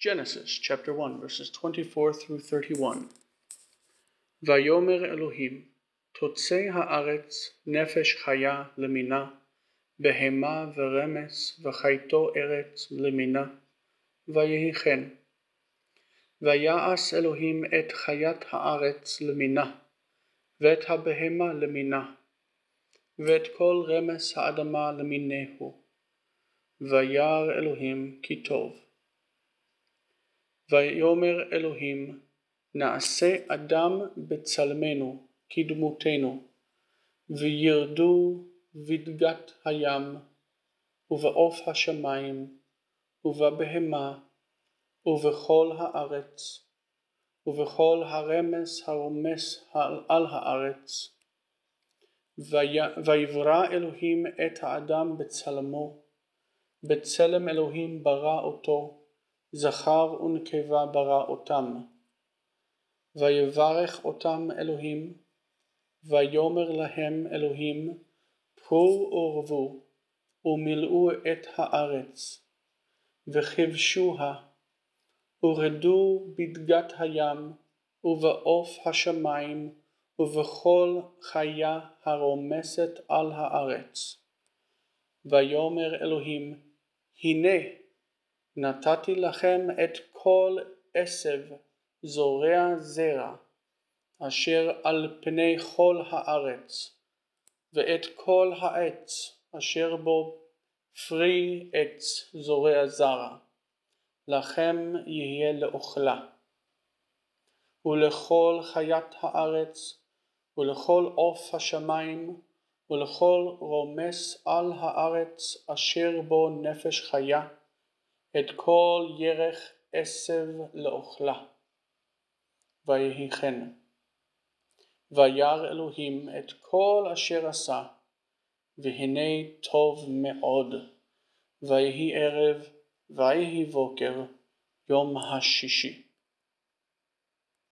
Genesis chapter 1, verses 24 through 31. ויאמר אלוהים, תוצא הארץ נפש חיה למינה, בהמה ורמס וחייתו ארץ למינה, ויהי כן. ויעש אלוהים את חיית הארץ למינה, ואת הבהמה למינה, ואת כל רמס האדמה למינהו. וירא אלוהים כי טוב. ויאמר אלוהים נעשה אדם בצלמנו כדמותנו וירדו בדגת הים ובעוף השמיים ובבהמה ובכל הארץ ובכל הרמס הרומס על הארץ. ויברא אלוהים את האדם בצלמו בצלם אלוהים ברא אותו זכר ונקבה ברא אותם. ויברך אותם אלוהים, ויאמר להם אלוהים, פרו ורבו, ומילאו את הארץ, וכבשוה, ורדו בדגת הים, ובעוף השמיים, ובכל חיה הרומסת על הארץ. ויאמר אלוהים, הנה נתתי לכם את כל עשב זורע זרע, אשר על פני כל הארץ, ואת כל העץ אשר בו פרי עץ זורע זרע, לכם יהיה לאוכלה. ולכל חיית הארץ, ולכל עוף השמיים, ולכל רומס על הארץ אשר בו נפש חיה, את כל ירך עשב לאוכלה. ויהי כן. וירא אלוהים את כל אשר עשה, והנה טוב מאוד. ויהי ערב, ויהי בוקר, יום השישי.